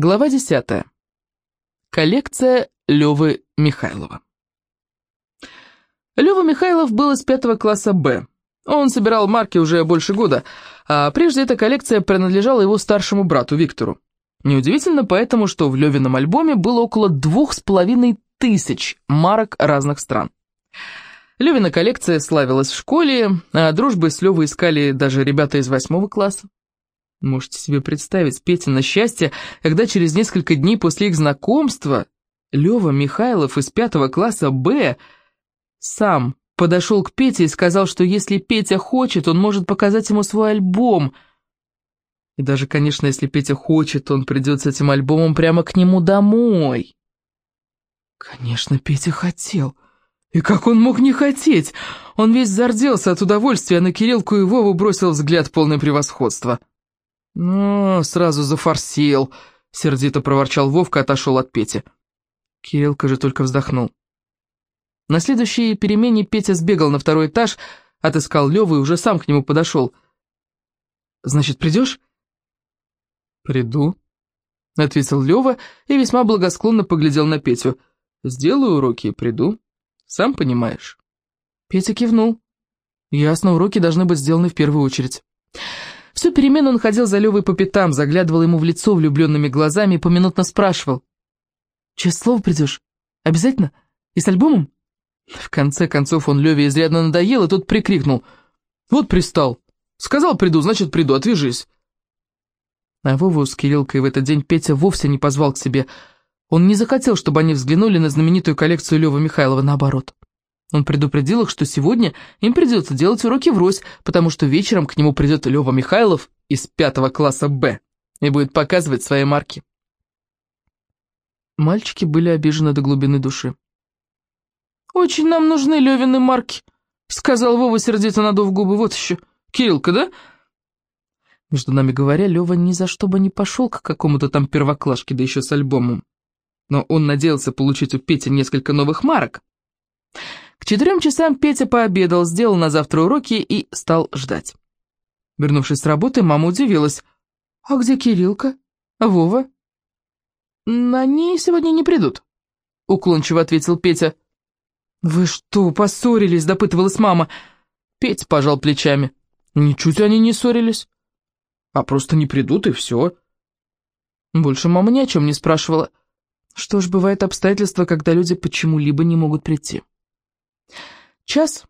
Глава 10. Коллекция Лёвы Михайлова. Лёва Михайлов был из пятого класса «Б». Он собирал марки уже больше года, а прежде эта коллекция принадлежала его старшему брату Виктору. Неудивительно поэтому, что в Лёвином альбоме было около двух с половиной тысяч марок разных стран. Лёвина коллекция славилась в школе, а дружбы с Лёвой искали даже ребята из восьмого класса. Можете себе представить Петя на счастье, когда через несколько дней после их знакомства Лёва Михайлов из пятого класса «Б» сам подошел к Пете и сказал, что если Петя хочет, он может показать ему свой альбом. И даже, конечно, если Петя хочет, он придет с этим альбомом прямо к нему домой. Конечно, Петя хотел. И как он мог не хотеть? Он весь зарделся от удовольствия, а на Кириллку и Вову бросил взгляд полное превосходства. «Ну, сразу зафорсил», — сердито проворчал Вовка, отошел от Пети. Кириллка же только вздохнул. На следующей перемене Петя сбегал на второй этаж, отыскал Леву и уже сам к нему подошел. «Значит, придешь?» «Приду», — ответил Лева и весьма благосклонно поглядел на Петю. «Сделаю уроки и приду, сам понимаешь». Петя кивнул. «Ясно, уроки должны быть сделаны в первую очередь». Всю перемену он ходил за Левой по пятам, заглядывал ему в лицо влюбленными глазами и поминутно спрашивал. «Через слово придешь? Обязательно? И с альбомом?» В конце концов он Леве изрядно надоел, и тот прикрикнул. «Вот пристал. Сказал, приду, значит, приду, отвяжись». А Вову с Кириллкой в этот день Петя вовсе не позвал к себе. Он не захотел, чтобы они взглянули на знаменитую коллекцию Лёвы Михайлова, наоборот. Он предупредил их, что сегодня им придется делать уроки врозь, потому что вечером к нему придет Лёва Михайлов из пятого класса «Б» и будет показывать свои марки. Мальчики были обижены до глубины души. «Очень нам нужны Лёвины марки», — сказал Вова, сердито надув губы. «Вот еще. Кириллка, да?» Между нами говоря, Лёва ни за что бы не пошел к какому-то там первоклашке, да еще с альбомом. Но он надеялся получить у Пети несколько новых марок. К четырем часам Петя пообедал, сделал на завтра уроки и стал ждать. Вернувшись с работы, мама удивилась. «А где Кириллка? Вова?» «Они сегодня не придут», — уклончиво ответил Петя. «Вы что, поссорились?» — допытывалась мама. Петя пожал плечами. «Ничуть они не ссорились. А просто не придут, и все». Больше мама ни о чем не спрашивала. Что ж, бывают обстоятельства, когда люди почему-либо не могут прийти. Час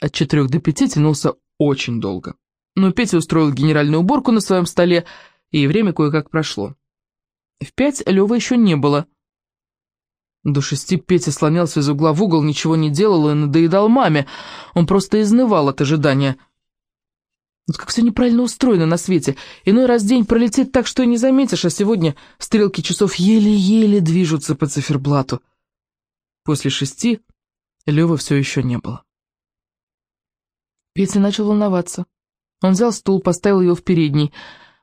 от четырех до пяти тянулся очень долго. Но Петя устроил генеральную уборку на своем столе, и время кое-как прошло. В пять Лёвы еще не было. До шести Петя слонялся из угла в угол, ничего не делал и надоедал маме. Он просто изнывал от ожидания. Вот как все неправильно устроено на свете. Иной раз день пролетит так, что и не заметишь, а сегодня стрелки часов еле-еле движутся по циферблату. После шести Лёвы все еще не было. Петя начал волноваться. Он взял стул, поставил его в передний,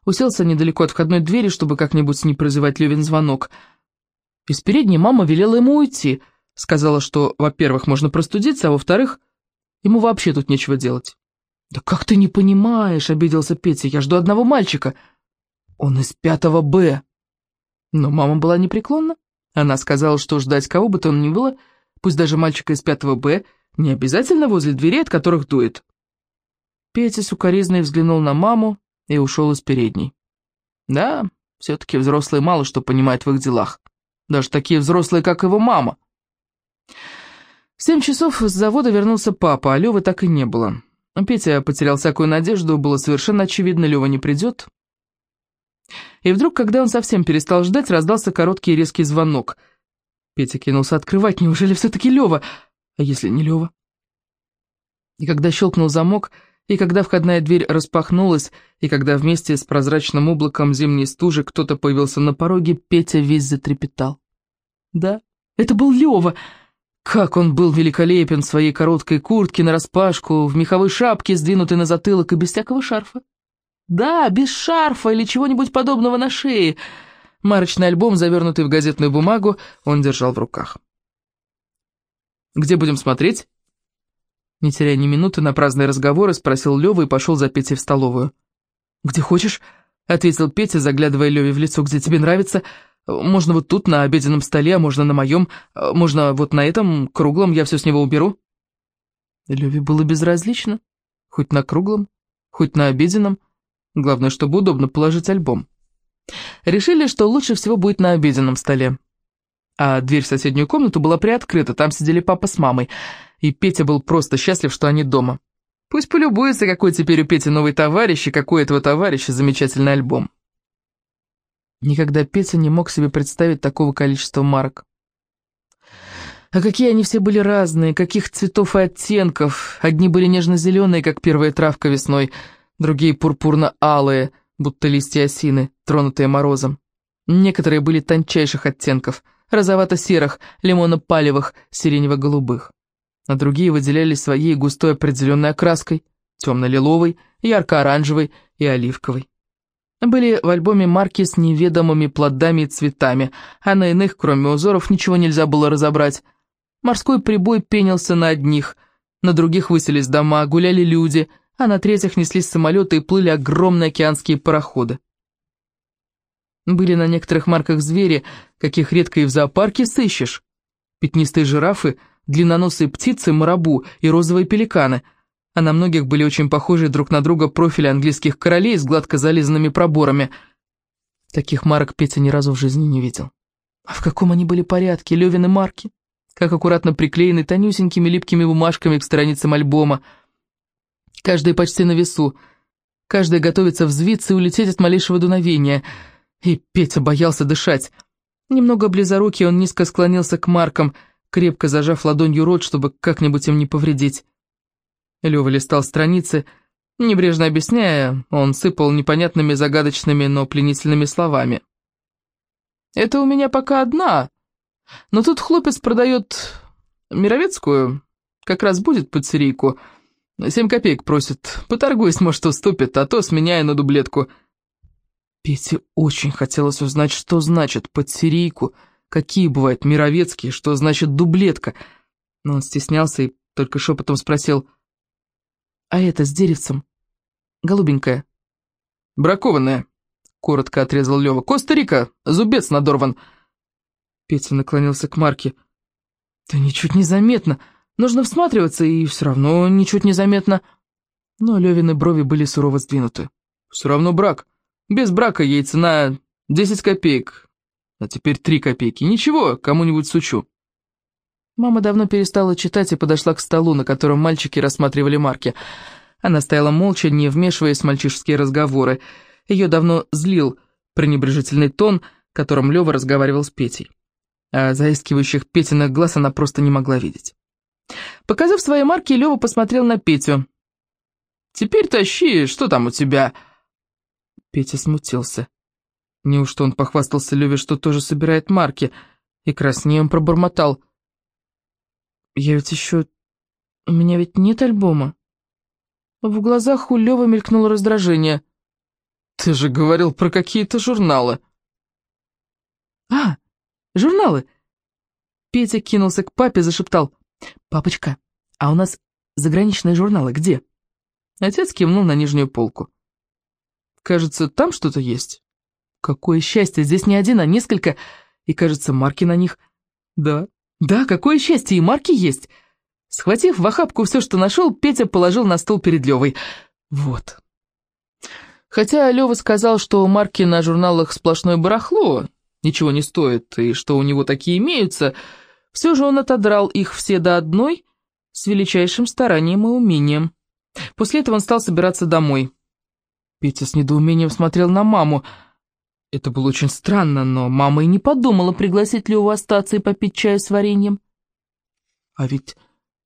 уселся недалеко от входной двери, чтобы как-нибудь не прозевать Левин звонок. Из передней мама велела ему уйти, сказала, что, во-первых, можно простудиться, а во-вторых, ему вообще тут нечего делать. «Да как ты не понимаешь?» — обиделся Петя. «Я жду одного мальчика. Он из пятого Б». Но мама была непреклонна. Она сказала, что ждать кого бы то ни было — пусть даже мальчика из пятого Б, не обязательно возле дверей, от которых дует. Петя сукоризной взглянул на маму и ушел из передней. Да, все-таки взрослые мало что понимают в их делах. Даже такие взрослые, как его мама. В семь часов с завода вернулся папа, а Лёвы так и не было. Петя потерял всякую надежду, было совершенно очевидно, Лёва не придет. И вдруг, когда он совсем перестал ждать, раздался короткий и резкий звонок — Петя кинулся открывать. Неужели все-таки Лева? А если не Лева? И когда щелкнул замок, и когда входная дверь распахнулась, и когда вместе с прозрачным облаком зимней стужи кто-то появился на пороге, Петя весь затрепетал. Да, это был Лева. Как он был великолепен в своей короткой куртке нараспашку, в меховой шапке, сдвинутой на затылок и без всякого шарфа. Да, без шарфа или чего-нибудь подобного на шее — Марочный альбом, завернутый в газетную бумагу, он держал в руках. «Где будем смотреть?» Не теряя ни минуты на праздные разговоры, спросил Лёва и пошел за Петей в столовую. «Где хочешь», — ответил Петя, заглядывая Леве в лицо, где тебе нравится. «Можно вот тут, на обеденном столе, а можно на моем, можно вот на этом, круглом, я все с него уберу». Леве было безразлично, хоть на круглом, хоть на обеденном, главное, чтобы удобно положить альбом. Решили, что лучше всего будет на обеденном столе. А дверь в соседнюю комнату была приоткрыта, там сидели папа с мамой, и Петя был просто счастлив, что они дома. Пусть полюбуется, какой теперь у Пети новый товарищ, и какой этого товарища замечательный альбом. Никогда Петя не мог себе представить такого количества марок. А какие они все были разные, каких цветов и оттенков. Одни были нежно-зеленые, как первая травка весной, другие пурпурно-алые, будто листья осины, тронутые морозом. Некоторые были тончайших оттенков, розовато-серых, лимонно-палевых, сиренево-голубых а другие выделялись своей густой определенной окраской, темно-лиловой, ярко-оранжевой и оливковой. Были в альбоме марки с неведомыми плодами и цветами, а на иных, кроме узоров, ничего нельзя было разобрать. Морской прибой пенился на одних, на других выселись дома, гуляли люди, а на третьих неслись самолеты и плыли огромные океанские пароходы. Были на некоторых марках звери, каких редко и в зоопарке сыщешь. Пятнистые жирафы — длинноносые птицы, марабу и розовые пеликаны, а на многих были очень похожи друг на друга профили английских королей с гладко зализанными проборами. Таких марок Петя ни разу в жизни не видел. А в каком они были порядке, Левины марки? Как аккуратно приклеены тонюсенькими липкими бумажками к страницам альбома. Каждая почти на весу. Каждая готовится взвиться и улететь от малейшего дуновения. И Петя боялся дышать. Немного близорукий он низко склонился к маркам — крепко зажав ладонью рот, чтобы как-нибудь им не повредить. Лёва листал страницы, небрежно объясняя, он сыпал непонятными загадочными, но пленительными словами. «Это у меня пока одна, но тут хлопец продает Мировецкую, как раз будет под серийку. Семь копеек просит, поторгуясь, может, уступит, а то сменяя на дублетку». Пете очень хотелось узнать, что значит «под серийку», какие бывают мировецкие, что значит дублетка. Но он стеснялся и только шепотом спросил, «А это с деревцем? Голубенькая?» «Бракованная», — коротко отрезал Лёва. «Коста-Рика, зубец надорван». Петя наклонился к Марке. «Да ничуть не заметно. Нужно всматриваться, и все равно ничуть не заметно». Но Лёвины брови были сурово сдвинуты. «Все равно брак. Без брака ей цена десять копеек. А теперь три копейки. Ничего, кому-нибудь сучу. Мама давно перестала читать и подошла к столу, на котором мальчики рассматривали марки. Она стояла молча, не вмешиваясь в мальчишеские разговоры. Ее давно злил пренебрежительный тон, которым Лёва разговаривал с Петей. А заискивающих Петиных глаз она просто не могла видеть. Показав свои марки, Лёва посмотрел на Петю. «Теперь тащи, что там у тебя?» Петя смутился. Неужто он похвастался Леве, что тоже собирает марки, и краснеем пробормотал. «Я ведь еще... У меня ведь нет альбома». В глазах у Левы мелькнуло раздражение. «Ты же говорил про какие-то журналы». «А, журналы!» Петя кинулся к папе, зашептал. «Папочка, а у нас заграничные журналы где?» Отец кивнул на нижнюю полку. «Кажется, там что-то есть». Какое счастье, здесь не один, а несколько, и, кажется, марки на них. Да, да, какое счастье, и марки есть. Схватив в охапку все, что нашел, Петя положил на стол перед Левой. Вот. Хотя Лева сказал, что марки на журналах сплошное барахло, ничего не стоит, и что у него такие имеются, все же он отодрал их все до одной с величайшим старанием и умением. После этого он стал собираться домой. Петя с недоумением смотрел на маму, это было очень странно, но мама и не подумала пригласить Леву остаться и попить чаю с вареньем. А ведь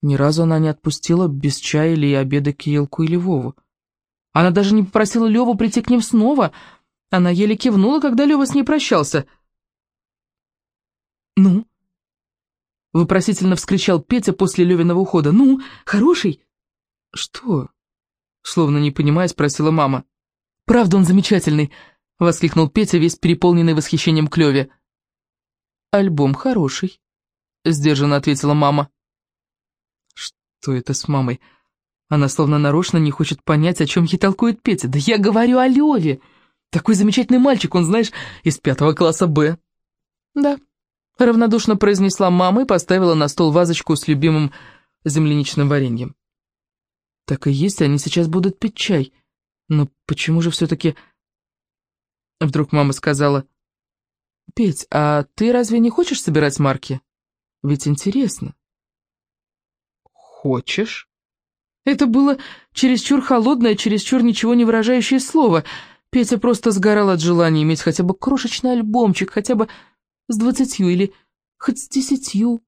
ни разу она не отпустила без чая или обеда Киелку или Вову. Она даже не попросила Леву прийти к ним снова. Она еле кивнула, когда Лева с ней прощался. «Ну?» — вопросительно вскричал Петя после Левиного ухода. «Ну, хороший?» «Что?» — словно не понимая, спросила мама. «Правда он замечательный!» — воскликнул Петя, весь переполненный восхищением Клёве. «Альбом хороший», — сдержанно ответила мама. «Что это с мамой? Она словно нарочно не хочет понять, о чем ей толкует Петя. Да я говорю о Леве. Такой замечательный мальчик, он, знаешь, из пятого класса Б». «Да», — равнодушно произнесла мама и поставила на стол вазочку с любимым земляничным вареньем. «Так и есть, они сейчас будут пить чай. Но почему же все-таки...» Вдруг мама сказала, «Петь, а ты разве не хочешь собирать марки? Ведь интересно». «Хочешь?» Это было чересчур холодное, чересчур ничего не выражающее слово. Петя просто сгорал от желания иметь хотя бы крошечный альбомчик, хотя бы с двадцатью или хоть с десятью.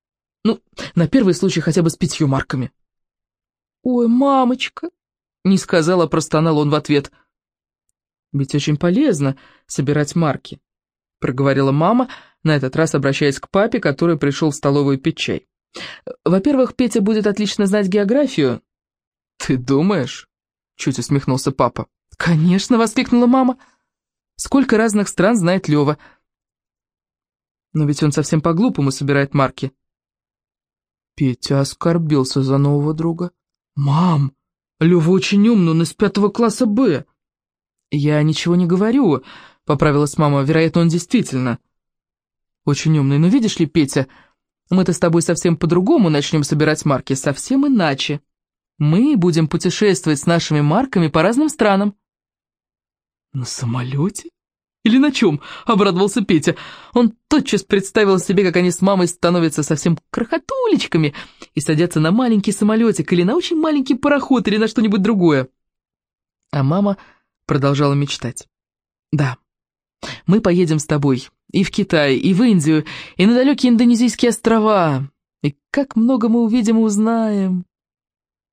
Ну, на первый случай хотя бы с пятью марками. «Ой, мамочка!» — не сказала, простонал он в ответ. «Ведь очень полезно собирать марки», — проговорила мама, на этот раз обращаясь к папе, который пришел в столовую пить чай. «Во-первых, Петя будет отлично знать географию, «Ты думаешь?» — чуть усмехнулся папа. «Конечно!» — воскликнула мама. «Сколько разных стран знает Лёва?» «Но ведь он совсем по-глупому собирает марки». Петя оскорбился за нового друга. «Мам, Лёва очень умный, он из пятого класса «Б». «Я ничего не говорю», — поправилась мама. «Вероятно, он действительно очень умный. Но видишь ли, Петя, мы-то с тобой совсем по-другому начнем собирать марки, совсем иначе». Мы будем путешествовать с нашими марками по разным странам». «На самолете? Или на чем?» — обрадовался Петя. Он тотчас представил себе, как они с мамой становятся совсем крохотулечками и садятся на маленький самолетик или на очень маленький пароход или на что-нибудь другое. А мама продолжала мечтать. «Да, мы поедем с тобой и в Китай, и в Индию, и на далекие индонезийские острова. И как много мы увидим и узнаем!»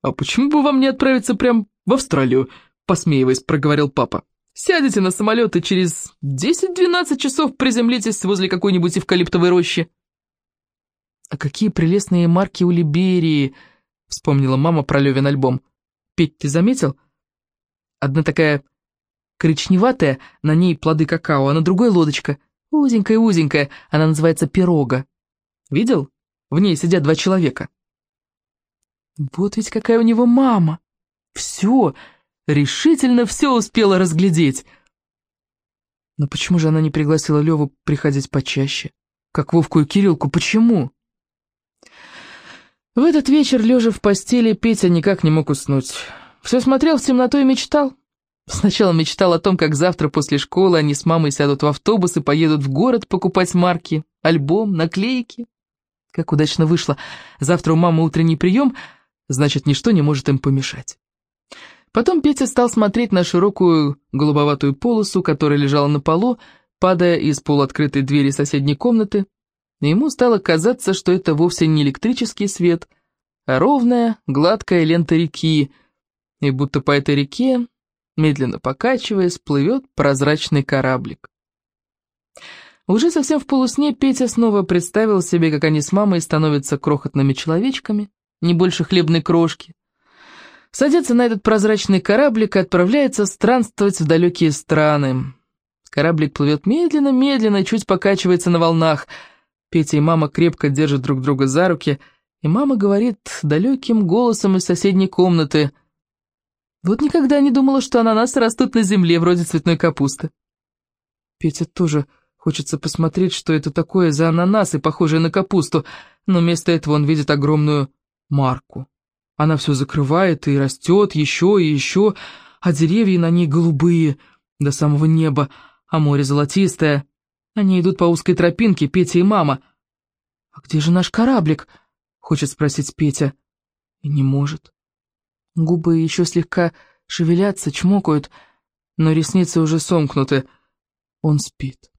«А почему бы вам не отправиться прямо в Австралию?» — посмеиваясь, проговорил папа. «Сядете на самолет и через 10-12 часов приземлитесь возле какой-нибудь эвкалиптовой рощи». «А какие прелестные марки у Либерии!» — вспомнила мама про Левин альбом. «Петь, ты заметил? Одна такая коричневатая, на ней плоды какао, а на другой лодочка, узенькая-узенькая, она называется пирога. Видел? В ней сидят два человека». Вот ведь какая у него мама! Все, решительно все успела разглядеть. Но почему же она не пригласила Леву приходить почаще? Как Вовку и Кириллку, почему? В этот вечер, лежа в постели, Петя никак не мог уснуть. Все смотрел в темноту и мечтал. Сначала мечтал о том, как завтра после школы они с мамой сядут в автобус и поедут в город покупать марки, альбом, наклейки. Как удачно вышло. Завтра у мамы утренний прием — значит, ничто не может им помешать. Потом Петя стал смотреть на широкую голубоватую полосу, которая лежала на полу, падая из полуоткрытой двери соседней комнаты, и ему стало казаться, что это вовсе не электрический свет, а ровная, гладкая лента реки, и будто по этой реке, медленно покачиваясь, плывет прозрачный кораблик. Уже совсем в полусне Петя снова представил себе, как они с мамой становятся крохотными человечками, не больше хлебной крошки. Садится на этот прозрачный кораблик и отправляется странствовать в далекие страны. Кораблик плывет медленно-медленно, чуть покачивается на волнах. Петя и мама крепко держат друг друга за руки, и мама говорит далеким голосом из соседней комнаты. «Вот никогда не думала, что ананасы растут на земле, вроде цветной капусты». Петя тоже хочется посмотреть, что это такое за ананасы, похожие на капусту, но вместо этого он видит огромную Марку. Она все закрывает и растет еще и еще, а деревья на ней голубые до самого неба, а море золотистое. Они идут по узкой тропинке, Петя и мама. «А где же наш кораблик?» — хочет спросить Петя. И не может. Губы еще слегка шевелятся, чмокают, но ресницы уже сомкнуты. Он спит.